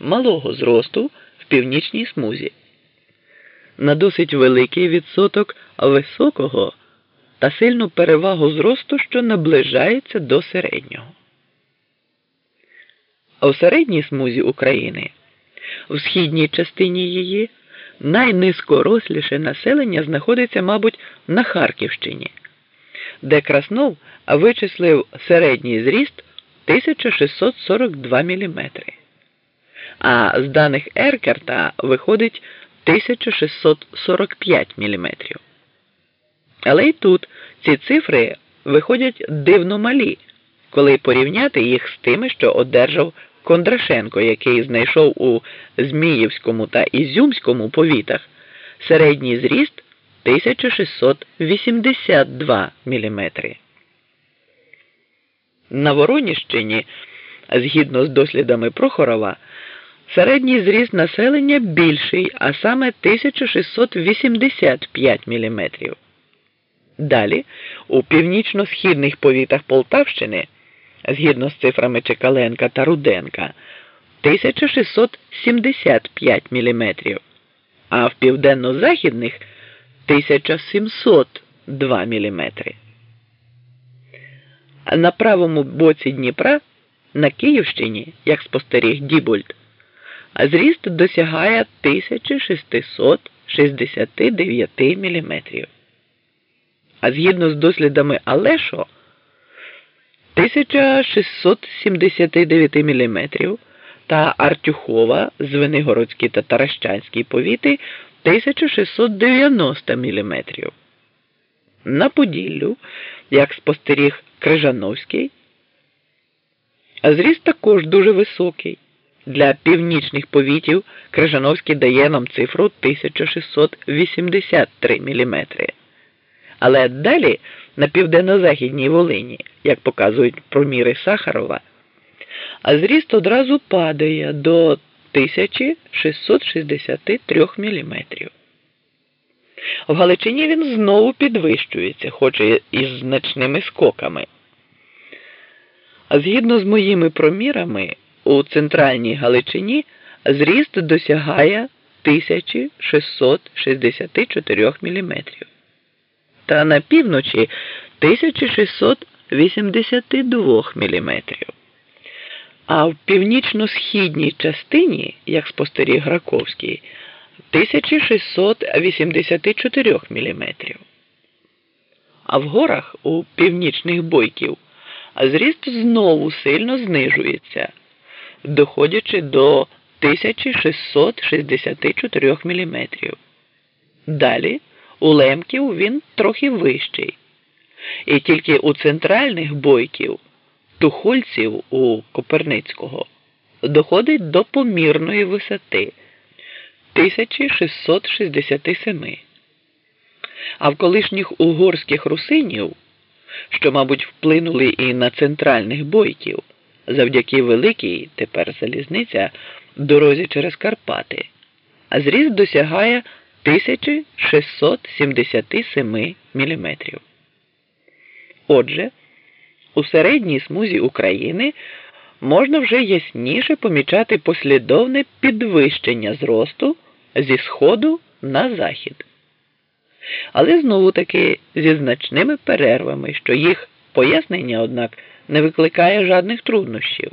малого зросту в північній смузі, на досить великий відсоток високого та сильну перевагу зросту, що наближається до середнього. А в середній смузі України, в східній частині її, найнизькоросліше населення знаходиться, мабуть, на Харківщині, де Краснов вичислив середній зріст 1642 мм. А з даних Еркерта виходить 1645 мм. Але й тут ці цифри виходять дивно малі, коли порівняти їх з тими, що одержав Кондрашенко, який знайшов у Зміївському та Ізюмському повітах середній зріст 1682 мм. На Вороніщині, згідно з дослідами Прохорова, середній зріст населення більший, а саме 1685 мм. Далі, у північно-східних повітах Полтавщини, згідно з цифрами Чекаленка та Руденка, 1675 мм, а в південно-західних 1702 мм. На правому боці Дніпра на Київщині, як спостеріг Дібольд, зріст досягає 1669 мм. А згідно з дослідами Алешо 1679 мм та Артюхова, Звенигородський та Таращанський повіти 1690 мм. На Поділлю, як спостеріг Крижановський, а зріст також дуже високий. Для північних повітів Крижановський дає нам цифру 1683 мм. Але далі на південно-західній Волині, як показують проміри Сахарова, а зріст одразу падає до 1663 мм. В Галичині він знову підвищується, хоч і із значними скоками. А згідно з моїми промірами, у центральній Галичині зріст досягає 1664 мм. Та на півночі 1682 мм. А в північно-східній частині, як спостеріг Граковський, 1684 мм. А в горах у північних бойків зріст знову сильно знижується, доходячи до 1664 мм. Далі у лемків він трохи вищий. І тільки у центральних бойків, тухольців у Коперницького, доходить до помірної висоти 1667. А в колишніх угорських русинів, що, мабуть, вплинули і на центральних бойків, завдяки великій тепер залізниця дорозі через Карпати, а зріст досягає 1677 мм. Отже, у середній смузі України можна вже ясніше помічати послідовне підвищення зросту зі сходу на захід. Але знову таки зі значними перервами, що їх пояснення, однак, не викликає жодних труднощів.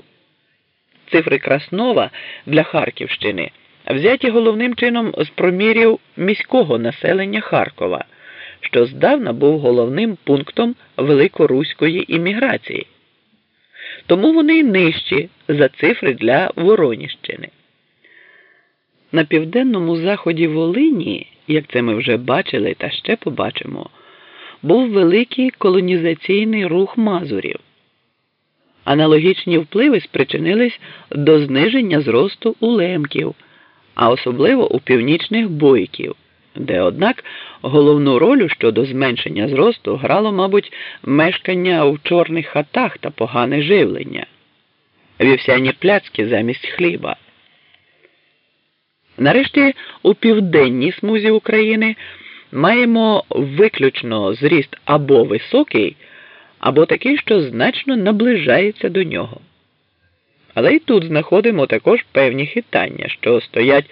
Цифри Краснова для Харківщини взяті головним чином з промірів міського населення Харкова, що здавна був головним пунктом великоруської імміграції. Тому вони нижчі за цифри для Вороніщини. На південному заході Волині, як це ми вже бачили та ще побачимо, був великий колонізаційний рух мазурів. Аналогічні впливи спричинились до зниження зросту улемків а особливо у північних бойків, де, однак, головну роль щодо зменшення зросту грало, мабуть, мешкання в чорних хатах та погане живлення, вівсяні пляцки замість хліба. Нарешті у південній смузі України маємо виключно зріст або високий, або такий, що значно наближається до нього. Але й тут знаходимо також певні хитання, що стоять